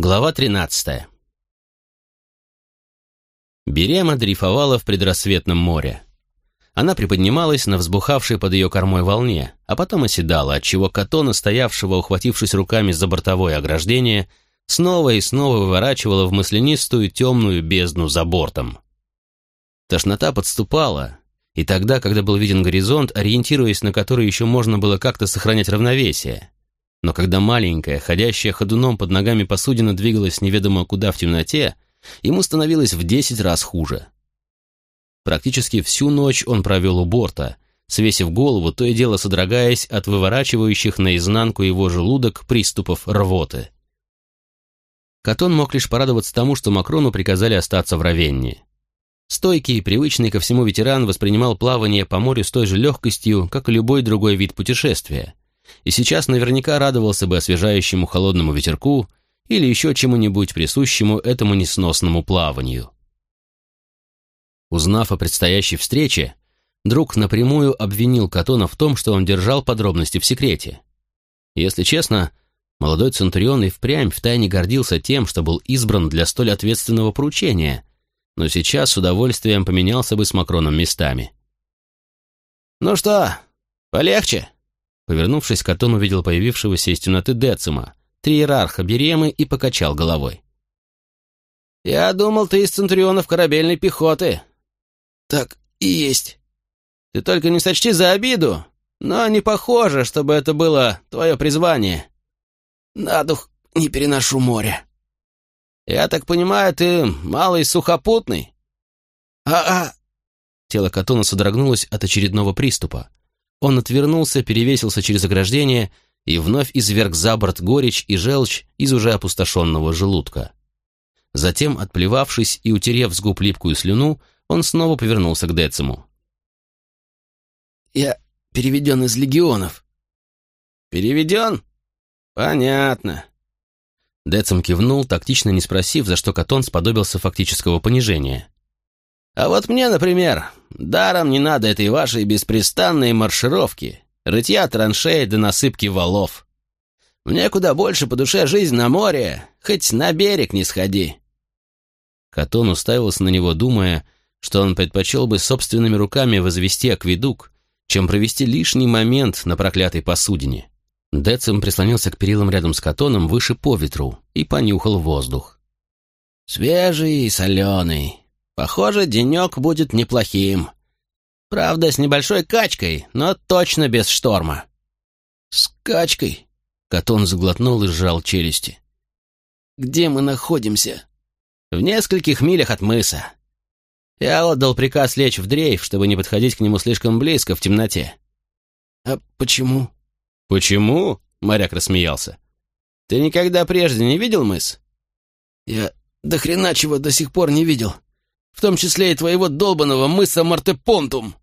Глава 13. Берема дрейфовала в предрассветном море. Она приподнималась на взбухавшей под ее кормой волне, а потом оседала, отчего Катона, стоявшего, ухватившись руками за бортовое ограждение, снова и снова выворачивала в маслянистую темную бездну за бортом. Тошнота подступала, и тогда, когда был виден горизонт, ориентируясь на который еще можно было как-то сохранять равновесие, но когда маленькая, ходящая ходуном под ногами посудина двигалась неведомо куда в темноте, ему становилось в десять раз хуже. Практически всю ночь он провел у борта, свесив голову, то и дело содрогаясь от выворачивающих наизнанку его желудок приступов рвоты. Катон мог лишь порадоваться тому, что Макрону приказали остаться в Равенне. Стойкий и привычный ко всему ветеран воспринимал плавание по морю с той же легкостью, как и любой другой вид путешествия — и сейчас наверняка радовался бы освежающему холодному ветерку или еще чему-нибудь присущему этому несносному плаванию. Узнав о предстоящей встрече, друг напрямую обвинил Катона в том, что он держал подробности в секрете. Если честно, молодой Центурион и впрямь втайне гордился тем, что был избран для столь ответственного поручения, но сейчас с удовольствием поменялся бы с Макроном местами. «Ну что, полегче?» Повернувшись, Катон увидел появившегося из темноты Децима, триерарха Беремы, и покачал головой. «Я думал, ты из центурионов корабельной пехоты». «Так и есть». «Ты только не сочти за обиду, но не похоже, чтобы это было твое призвание». «На дух не переношу море». «Я так понимаю, ты малый сухопутный?» «А-а!» Тело Катона содрогнулось от очередного приступа. Он отвернулся, перевесился через ограждение и вновь изверг за борт горечь и желчь из уже опустошенного желудка. Затем, отплевавшись и утерев с губ липкую слюну, он снова повернулся к Дециму. «Я переведен из легионов». «Переведен? Понятно». Децим кивнул, тактично не спросив, за что Катон сподобился фактического понижения. А вот мне, например, даром не надо этой вашей беспрестанной маршировки, рытья траншей до насыпки валов. Мне куда больше по душе жизнь на море, хоть на берег не сходи». Катон уставился на него, думая, что он предпочел бы собственными руками возвести акведук, чем провести лишний момент на проклятой посудине. Децим прислонился к перилам рядом с Катоном выше по ветру и понюхал воздух. «Свежий и соленый. Похоже, денек будет неплохим. Правда, с небольшой качкой, но точно без шторма. С качкой? Катон заглотнул и сжал челюсти. Где мы находимся? В нескольких милях от мыса. Я отдал приказ лечь в дрейф, чтобы не подходить к нему слишком близко в темноте. А почему? Почему? Моряк рассмеялся. Ты никогда прежде не видел мыс? Я до хрена чего до сих пор не видел в том числе и твоего долбанного мыса Мортепонтум.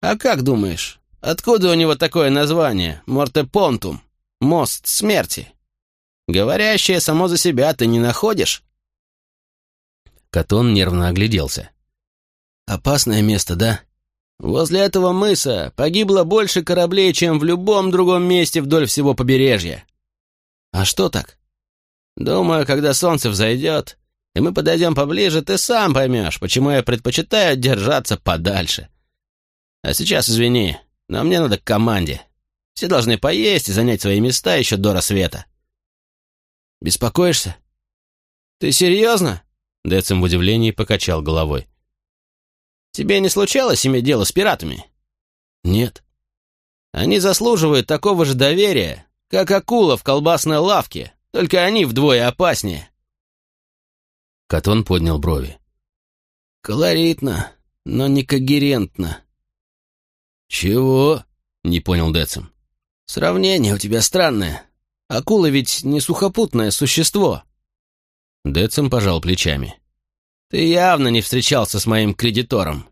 А как думаешь, откуда у него такое название, Мортепонтум? Мост смерти. Говорящее само за себя ты не находишь? Катон нервно огляделся. «Опасное место, да?» «Возле этого мыса погибло больше кораблей, чем в любом другом месте вдоль всего побережья». «А что так?» «Думаю, когда солнце взойдет, и мы подойдем поближе, ты сам поймешь, почему я предпочитаю держаться подальше. А сейчас извини, но мне надо к команде. Все должны поесть и занять свои места еще до рассвета. Беспокоишься? Ты серьезно? Децим в удивлении покачал головой. Тебе не случалось иметь дело с пиратами? Нет. Они заслуживают такого же доверия, как акула в колбасной лавке, только они вдвое опаснее. Катон поднял брови. «Колоритно, но не когерентно». «Чего?» — не понял Децим. «Сравнение у тебя странное. Акула ведь не сухопутное существо». Децим пожал плечами. «Ты явно не встречался с моим кредитором».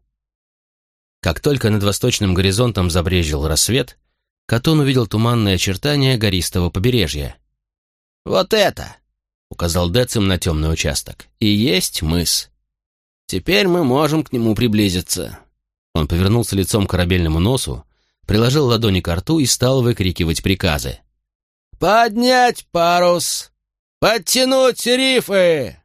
Как только над восточным горизонтом забрежил рассвет, Катон увидел туманные очертания гористого побережья. «Вот это!» — указал Децим на темный участок. «И есть мыс. Теперь мы можем к нему приблизиться». Он повернулся лицом к корабельному носу, приложил ладони к рту и стал выкрикивать приказы. «Поднять парус! Подтянуть рифы!»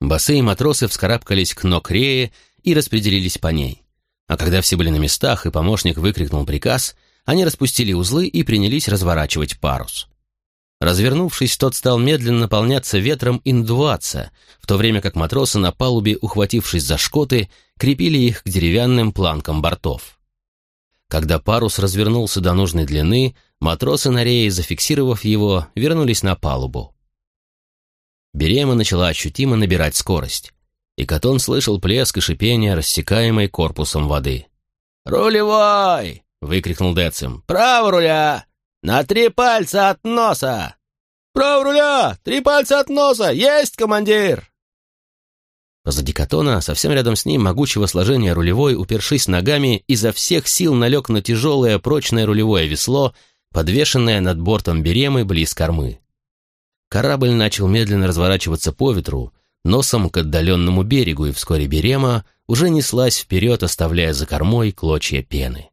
Босые матросы вскарабкались к ног Реи и распределились по ней. А когда все были на местах и помощник выкрикнул приказ, они распустили узлы и принялись разворачивать парус. Развернувшись, тот стал медленно наполняться ветром и надуваться, в то время как матросы на палубе, ухватившись за шкоты, крепили их к деревянным планкам бортов. Когда парус развернулся до нужной длины, матросы на рее, зафиксировав его, вернулись на палубу. Берема начала ощутимо набирать скорость, и Катон слышал плеск и шипение, рассекаемой корпусом воды. «Рулевой!» — выкрикнул Децим. «Право руля! На три пальца от носа!» «Право руля! Три пальца от носа! Есть, командир!» Позади Катона, совсем рядом с ним, могучего сложения рулевой, упершись ногами, изо всех сил налег на тяжелое прочное рулевое весло, подвешенное над бортом беремы близ кормы. Корабль начал медленно разворачиваться по ветру, носом к отдаленному берегу, и вскоре берема уже неслась вперед, оставляя за кормой клочья пены.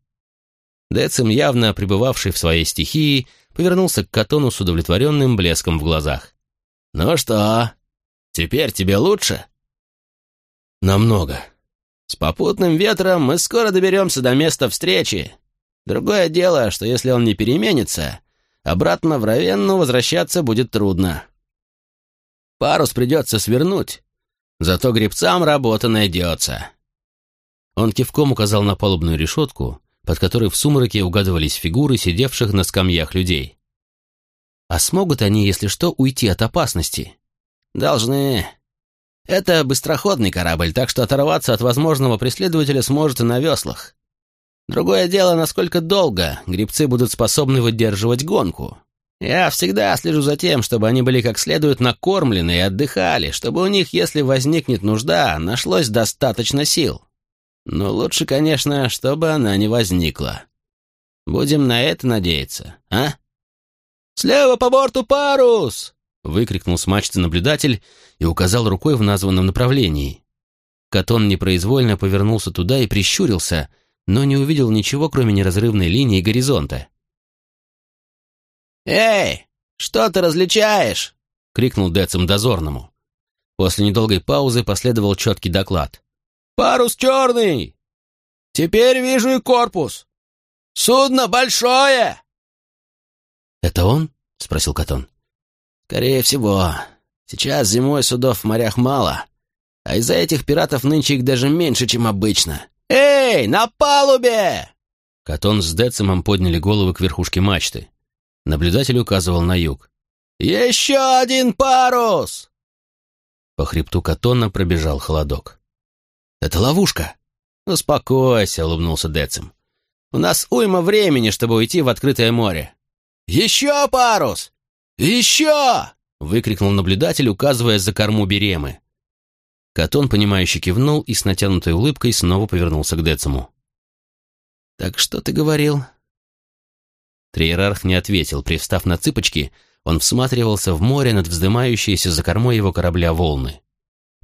Децим, явно пребывавший в своей стихии, повернулся к Катону с удовлетворенным блеском в глазах. «Ну что, теперь тебе лучше?» «Намного. С попутным ветром мы скоро доберемся до места встречи. Другое дело, что если он не переменится, обратно в Равенну возвращаться будет трудно. Парус придется свернуть, зато гребцам работа найдется». Он кивком указал на палубную решетку, под которой в сумраке угадывались фигуры сидевших на скамьях людей. «А смогут они, если что, уйти от опасности?» «Должны. Это быстроходный корабль, так что оторваться от возможного преследователя сможет и на веслах. Другое дело, насколько долго грибцы будут способны выдерживать гонку. Я всегда слежу за тем, чтобы они были как следует накормлены и отдыхали, чтобы у них, если возникнет нужда, нашлось достаточно сил. Но лучше, конечно, чтобы она не возникла. Будем на это надеяться, а? «Слева по борту парус!» — выкрикнул с наблюдатель и указал рукой в названном направлении. Катон непроизвольно повернулся туда и прищурился — но не увидел ничего, кроме неразрывной линии горизонта. «Эй, что ты различаешь?» — крикнул Децим дозорному. После недолгой паузы последовал четкий доклад. «Парус черный! Теперь вижу и корпус! Судно большое!» «Это он?» — спросил Катон. «Скорее всего. Сейчас зимой судов в морях мало, а из-за этих пиратов нынче их даже меньше, чем обычно. «Эй, на палубе!» Катон с Децимом подняли головы к верхушке мачты. Наблюдатель указывал на юг. «Еще один парус!» По хребту Катона пробежал холодок. «Это ловушка!» «Успокойся», — улыбнулся Децим. «У нас уйма времени, чтобы уйти в открытое море». «Еще парус! Еще!» — выкрикнул наблюдатель, указывая за корму Беремы. Катон, понимающе кивнул и с натянутой улыбкой снова повернулся к Дециму. «Так что ты говорил?» Триерарх не ответил. Привстав на цыпочки, он всматривался в море над вздымающиеся за кормой его корабля волны.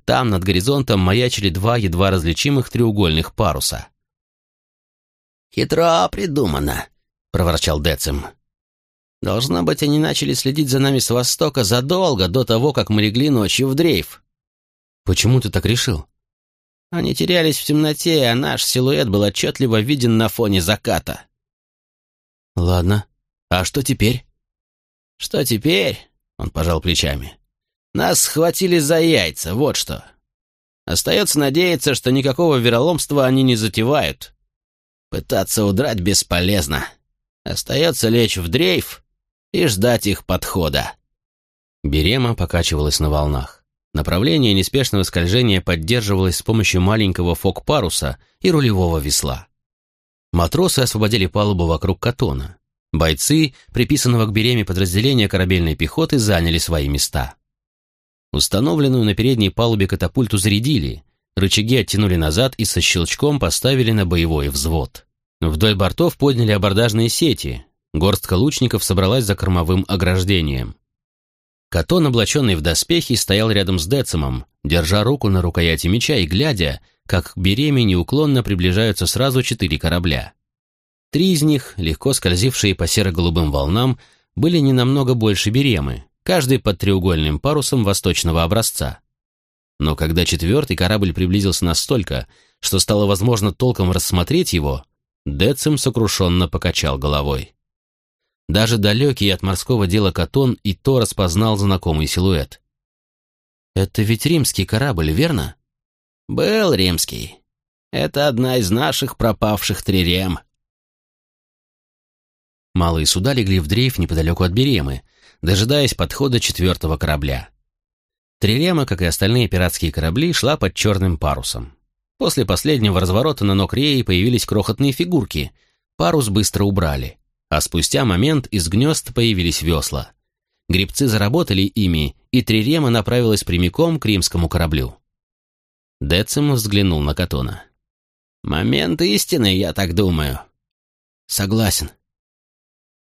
Там, над горизонтом, маячили два едва различимых треугольных паруса. «Хитро придумано», — проворчал Децим. «Должно быть, они начали следить за нами с востока задолго до того, как мы легли ночью в дрейф. Почему ты так решил? Они терялись в темноте, а наш силуэт был отчетливо виден на фоне заката. Ладно. А что теперь? Что теперь? Он пожал плечами. Нас схватили за яйца, вот что. Остается надеяться, что никакого вероломства они не затевают. Пытаться удрать бесполезно. Остается лечь в дрейф и ждать их подхода. Берема покачивалась на волнах. Направление неспешного скольжения поддерживалось с помощью маленького фок-паруса и рулевого весла. Матросы освободили палубу вокруг катона. Бойцы, приписанного к береме подразделения корабельной пехоты, заняли свои места. Установленную на передней палубе катапульту зарядили, рычаги оттянули назад и со щелчком поставили на боевой взвод. Вдоль бортов подняли абордажные сети, горстка лучников собралась за кормовым ограждением. Катон, облаченный в доспехи, стоял рядом с Децимом, держа руку на рукояти меча и глядя, как к береме неуклонно приближаются сразу четыре корабля. Три из них, легко скользившие по серо-голубым волнам, были не намного больше беремы, каждый под треугольным парусом восточного образца. Но когда четвертый корабль приблизился настолько, что стало возможно толком рассмотреть его, Децим сокрушенно покачал головой. Даже далекий от морского дела Катон и то распознал знакомый силуэт. «Это ведь римский корабль, верно?» «Был римский. Это одна из наших пропавших трирем». Малые суда легли в дрейф неподалеку от Беремы, дожидаясь подхода четвертого корабля. Трирема, как и остальные пиратские корабли, шла под черным парусом. После последнего разворота на ног реи появились крохотные фигурки. Парус быстро убрали, а спустя момент из гнезд появились весла. Гребцы заработали ими, и Трирема направилась прямиком к римскому кораблю. Децим взглянул на Катона. «Момент истины, я так думаю». «Согласен»,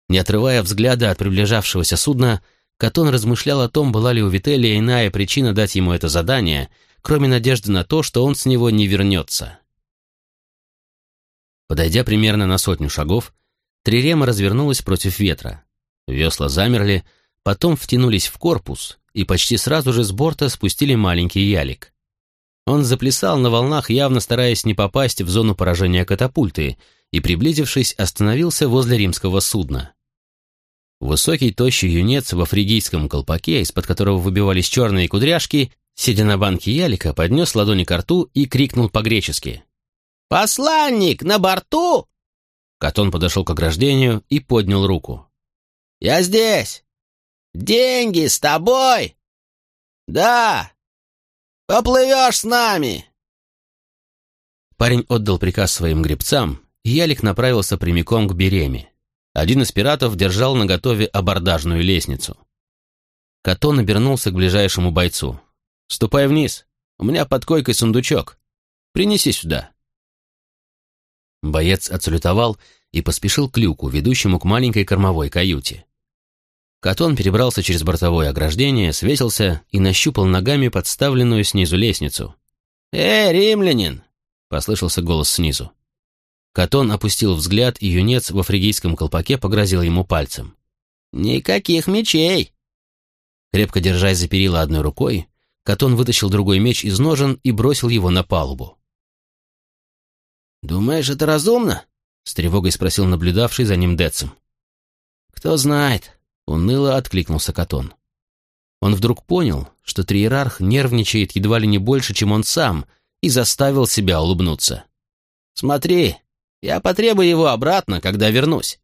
не отрывая взгляда от приближавшегося судна, Катон размышлял о том, была ли у Вителия иная причина дать ему это задание, кроме надежды на то, что он с него не вернется. Подойдя примерно на сотню шагов, Трирема развернулась против ветра. Весла замерли, потом втянулись в корпус, и почти сразу же с борта спустили маленький ялик. Он заплясал на волнах, явно стараясь не попасть в зону поражения катапульты, и, приблизившись, остановился возле римского судна. Высокий, тощий юнец во фригийском колпаке, из-под которого выбивались черные кудряшки, сидя на банке ялика, поднес ладони к рту и крикнул по-гречески. «Посланник на борту?» Катон подошел к ограждению и поднял руку. «Я здесь! Деньги с тобой!» «Да! Поплывешь с нами!» Парень отдал приказ своим гребцам, и ялик направился прямиком к Береме. Один из пиратов держал наготове абордажную лестницу. Катон обернулся к ближайшему бойцу. «Ступай вниз. У меня под койкой сундучок. Принеси сюда». Боец отсалютовал и поспешил к люку, ведущему к маленькой кормовой каюте. Катон перебрался через бортовое ограждение, свесился и нащупал ногами подставленную снизу лестницу. «Эй, римлянин!» — послышался голос снизу. Катон опустил взгляд, и юнец во фригийском колпаке погрозил ему пальцем. «Никаких мечей!» Крепко держась за перила одной рукой, Катон вытащил другой меч из ножен и бросил его на палубу. «Думаешь, это разумно?» — с тревогой спросил наблюдавший за ним Децим. «Кто знает», — уныло откликнулся Катон. Он вдруг понял, что триерарх нервничает едва ли не больше, чем он сам, и заставил себя улыбнуться. «Смотри, я потребую его обратно, когда вернусь».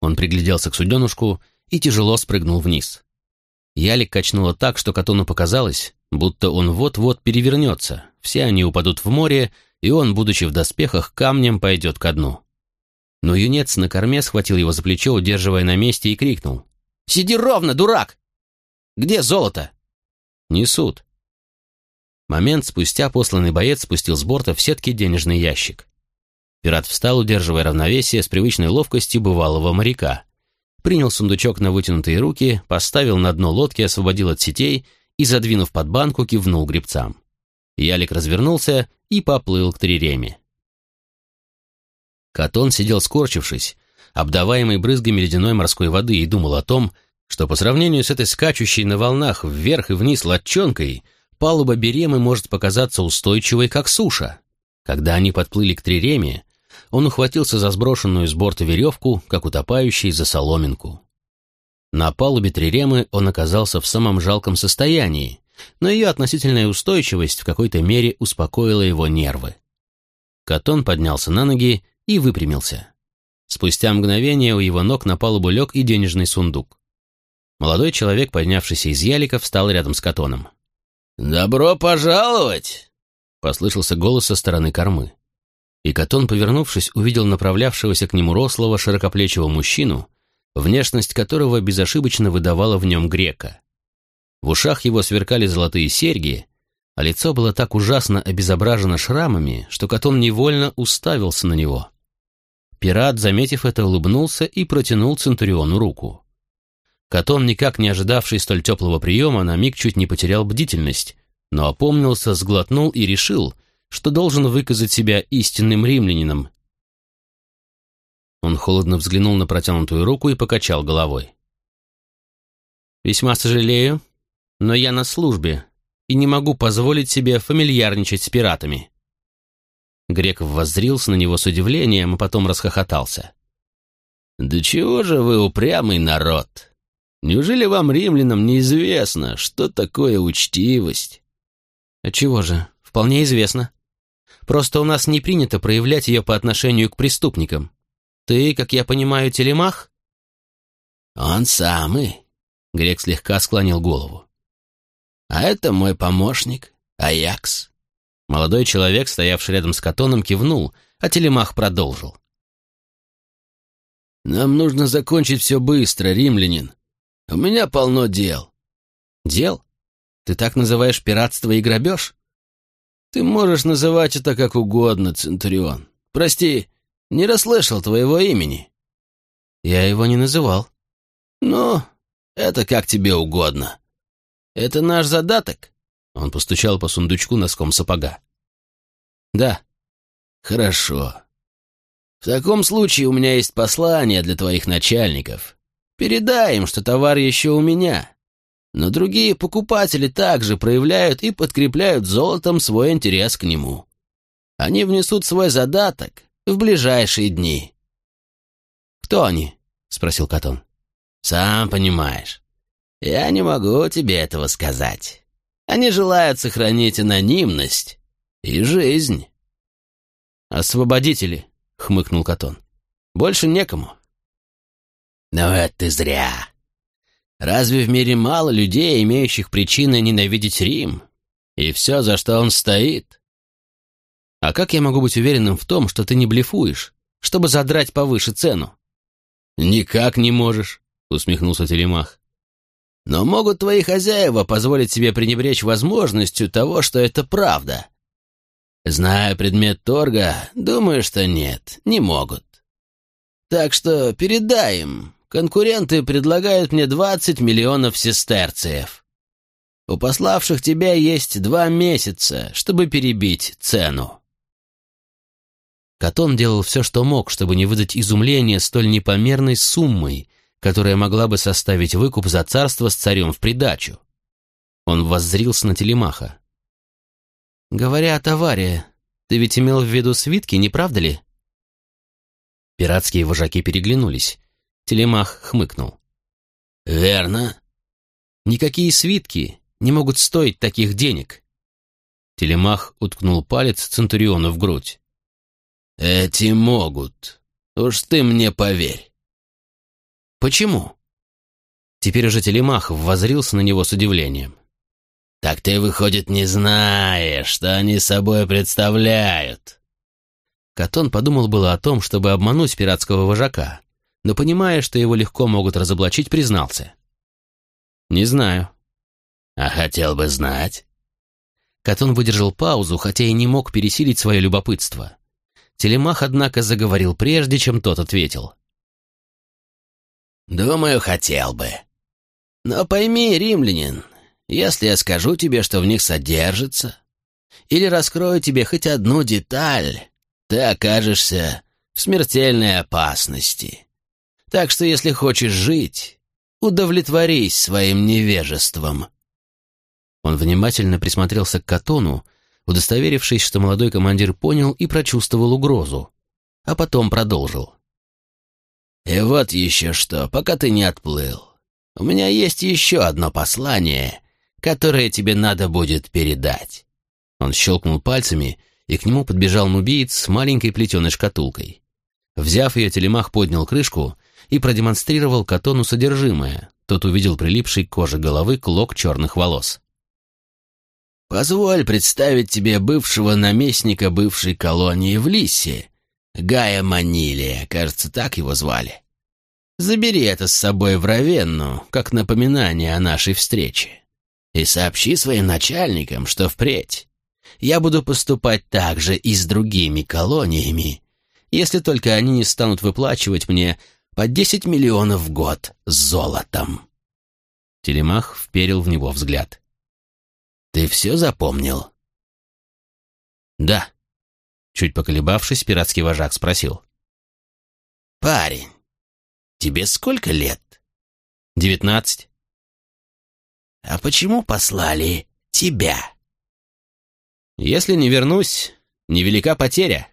Он пригляделся к суденушку и тяжело спрыгнул вниз. Ялик качнуло так, что Катону показалось, будто он вот-вот перевернется, все они упадут в море, и он, будучи в доспехах, камнем пойдет ко дну. Но юнец на корме схватил его за плечо, удерживая на месте, и крикнул. «Сиди ровно, дурак! Где золото?» «Несут», Момент спустя посланный боец спустил с борта в сетке денежный ящик. Пират встал, удерживая равновесие с привычной ловкостью бывалого моряка. Принял сундучок на вытянутые руки, поставил на дно лодки, освободил от сетей и, задвинув под банку, кивнул гребцам. Ялик развернулся и поплыл к Триреме. Катон сидел скорчившись, обдаваемый брызгами ледяной морской воды, и думал о том, что по сравнению с этой скачущей на волнах вверх и вниз лодчонкой — палуба Беремы может показаться устойчивой, как суша. Когда они подплыли к Триреме, он ухватился за сброшенную с борта веревку, как утопающий за соломинку. На палубе Триремы он оказался в самом жалком состоянии, но ее относительная устойчивость в какой-то мере успокоила его нервы. Катон поднялся на ноги и выпрямился. Спустя мгновение у его ног на палубу лег и денежный сундук. Молодой человек, поднявшийся из ялика, встал рядом с Катоном. «Добро пожаловать!» — послышался голос со стороны кормы. И Катон, повернувшись, увидел направлявшегося к нему рослого широкоплечего мужчину, внешность которого безошибочно выдавала в нем грека. В ушах его сверкали золотые серьги, а лицо было так ужасно обезображено шрамами, что Катон невольно уставился на него. Пират, заметив это, улыбнулся и протянул Центуриону руку. Катон, никак не ожидавший столь теплого приема, на миг чуть не потерял бдительность, но опомнился, сглотнул и решил, что должен выказать себя истинным римлянином. Он холодно взглянул на протянутую руку и покачал головой. «Весьма сожалею, но я на службе и не могу позволить себе фамильярничать с пиратами». Греков воззрился на него с удивлением, а потом расхохотался. «Да чего же вы упрямый народ? Неужели вам, римлянам, неизвестно, что такое учтивость?» «Отчего же? Вполне известно. Просто у нас не принято проявлять ее по отношению к преступникам. Ты, как я понимаю, телемах?» «Он самый», — Грек слегка склонил голову. «А это мой помощник, Аякс». Молодой человек, стоявший рядом с Катоном, кивнул, а телемах продолжил. «Нам нужно закончить все быстро, римлянин. У меня полно дел». «Дел? Ты так называешь пиратство и грабеж?» «Ты можешь называть это как угодно, Центурион. Прости, не расслышал твоего имени». «Я его не называл». «Ну, это как тебе угодно. Это наш задаток?» Он постучал по сундучку носком сапога. «Да». «Хорошо. В таком случае у меня есть послание для твоих начальников. Передай им, что товар еще у меня. Но другие покупатели также проявляют и подкрепляют золотом свой интерес к нему. Они внесут свой задаток в ближайшие дни». «Кто они?» — спросил Катон. «Сам понимаешь. Я не могу тебе этого сказать. Они желают сохранить анонимность и жизнь». «Освободители», — хмыкнул Катон. «Больше некому». «Но это зря. Разве в мире мало людей, имеющих причины ненавидеть Рим? И все, за что он стоит?» «А как я могу быть уверенным в том, что ты не блефуешь, чтобы задрать повыше цену?» «Никак не можешь», — усмехнулся Телемах. «Но могут твои хозяева позволить себе пренебречь возможностью того, что это правда?» Зная предмет торга, думаю, что нет, не могут. Так что передай им. Конкуренты предлагают мне 20 миллионов сестерциев. У пославших тебя есть два месяца, чтобы перебить цену. Катон делал все, что мог, чтобы не выдать изумления столь непомерной суммой, которая могла бы составить выкуп за царство с царем в придачу. Он воззрился на Телемаха. «Говоря о товаре, ты ведь имел в виду свитки, не правда ли?» Пиратские вожаки переглянулись. Телемах хмыкнул. «Верно. Никакие свитки не могут стоить таких денег». Телемах уткнул палец Центуриону в грудь. «Эти могут. Уж ты мне поверь». «Почему?» Теперь уже Телемах воззрился на него с удивлением. «Так ты, выходит, не знаешь, что они собой представляют!» Катон подумал было о том, чтобы обмануть пиратского вожака, но, понимая, что его легко могут разоблачить, признался. «Не знаю». «А хотел бы знать?» Катон выдержал паузу, хотя и не мог пересилить свое любопытство. Телемах, однако, заговорил прежде, чем тот ответил. «Думаю, хотел бы. Но пойми, римлянин, если я скажу тебе, что в них содержится, или раскрою тебе хоть одну деталь, ты окажешься в смертельной опасности. Так что если хочешь жить, удовлетворись своим невежеством». Он внимательно присмотрелся к Катону, удостоверившись, что молодой командир понял и прочувствовал угрозу, а потом продолжил. «И вот еще что, пока ты не отплыл. У меня есть еще одно послание, которое тебе надо будет передать». Он щелкнул пальцами, и к нему подбежал нубиец с маленькой плетеной шкатулкой. Взяв ее, телемах поднял крышку и продемонстрировал Катону содержимое. Тот увидел прилипший к коже головы клок черных волос. «Позволь представить тебе бывшего наместника бывшей колонии в Лисе, Гая Манилия, кажется, так его звали. Забери это с собой в Равенну, как напоминание о нашей встрече и сообщи своим начальникам, что впредь я буду поступать так же и с другими колониями, если только они не станут выплачивать мне по 10 миллионов в год золотом». Телемах вперил в него взгляд. «Ты все запомнил?» «Да», — чуть поколебавшись, пиратский вожак спросил. Парень, тебе сколько лет? Девятнадцать. А почему послали тебя? Если не вернусь, невелика потеря.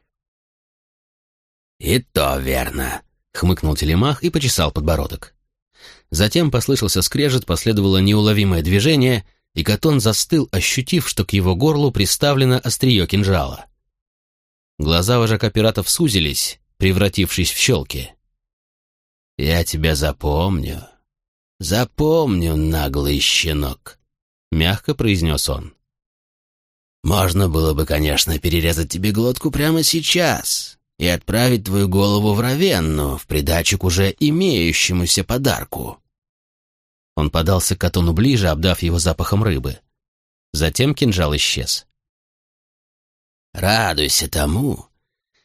И то верно, хмыкнул телемах и почесал подбородок. Затем послышался скрежет, последовало неуловимое движение, и Катон застыл, ощутив, что к его горлу приставлено острие кинжала. Глаза вожака пиратов сузились, превратившись в щелки. «Я тебя запомню. Запомню, наглый щенок», — мягко произнес он. «Можно было бы, конечно, перерезать тебе глотку прямо сейчас и отправить твою голову в Равенну в придачу к уже имеющемуся подарку». Он подался к Катону ближе, обдав его запахом рыбы. Затем кинжал исчез. Радуйся тому,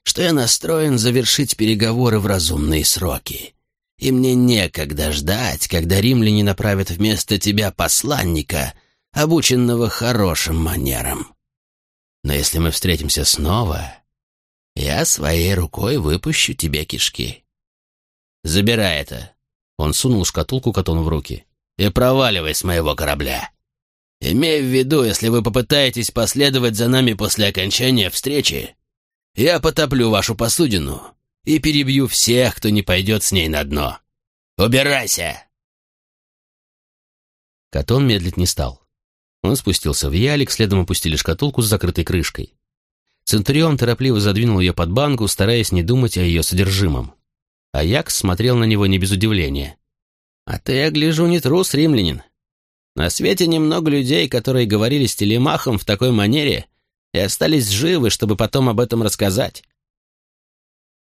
что я настроен завершить переговоры в разумные сроки, и мне некогда ждать, когда римляне направят вместо тебя посланника, обученного хорошим манерам. Но если мы встретимся снова, я своей рукой выпущу тебе кишки. Забирай это. Он сунул шкатулку Катону в руки. И проваливай с моего корабля. Имей в виду, если вы попытаетесь последовать за нами после окончания встречи, я потоплю вашу посудину и перебью всех, кто не пойдет с ней на дно. Убирайся!» Катон медлить не стал. Он спустился в ялик, следом опустили шкатулку с закрытой крышкой. Центурион торопливо задвинул ее под банку, стараясь не думать о ее содержимом. Аякс смотрел на него не без удивления. «А ты, я гляжу, не трус, римлянин. На свете немного людей, которые говорили с телемахом в такой манере и остались живы, чтобы потом об этом рассказать.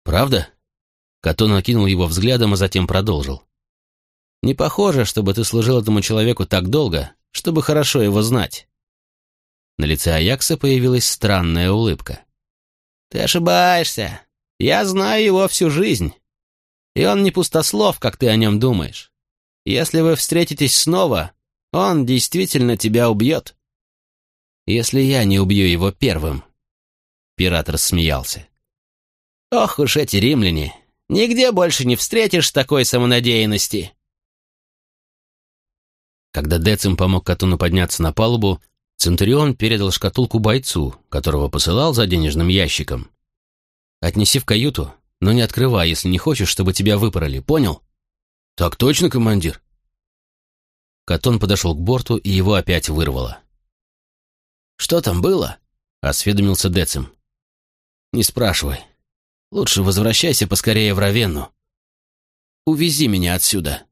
«Правда?» Катон накинул его взглядом, а затем продолжил. «Не похоже, чтобы ты служил этому человеку так долго, чтобы хорошо его знать». На лице Аякса появилась странная улыбка. «Ты ошибаешься. Я знаю его всю жизнь. И он не пустослов, как ты о нем думаешь. Если вы встретитесь снова, он действительно тебя убьет. Если я не убью его первым. Пират рассмеялся. Ох уж эти римляне. Нигде больше не встретишь такой самонадеянности. Когда Децим помог Катуну подняться на палубу, Центурион передал шкатулку бойцу, которого посылал за денежным ящиком. «Отнеси в каюту, но не открывай, если не хочешь, чтобы тебя выпороли, понял?» «Так точно, командир», Катон подошел к борту, и его опять вырвало. «Что там было?» — осведомился Децим. «Не спрашивай. Лучше возвращайся поскорее в Равенну. Увези меня отсюда».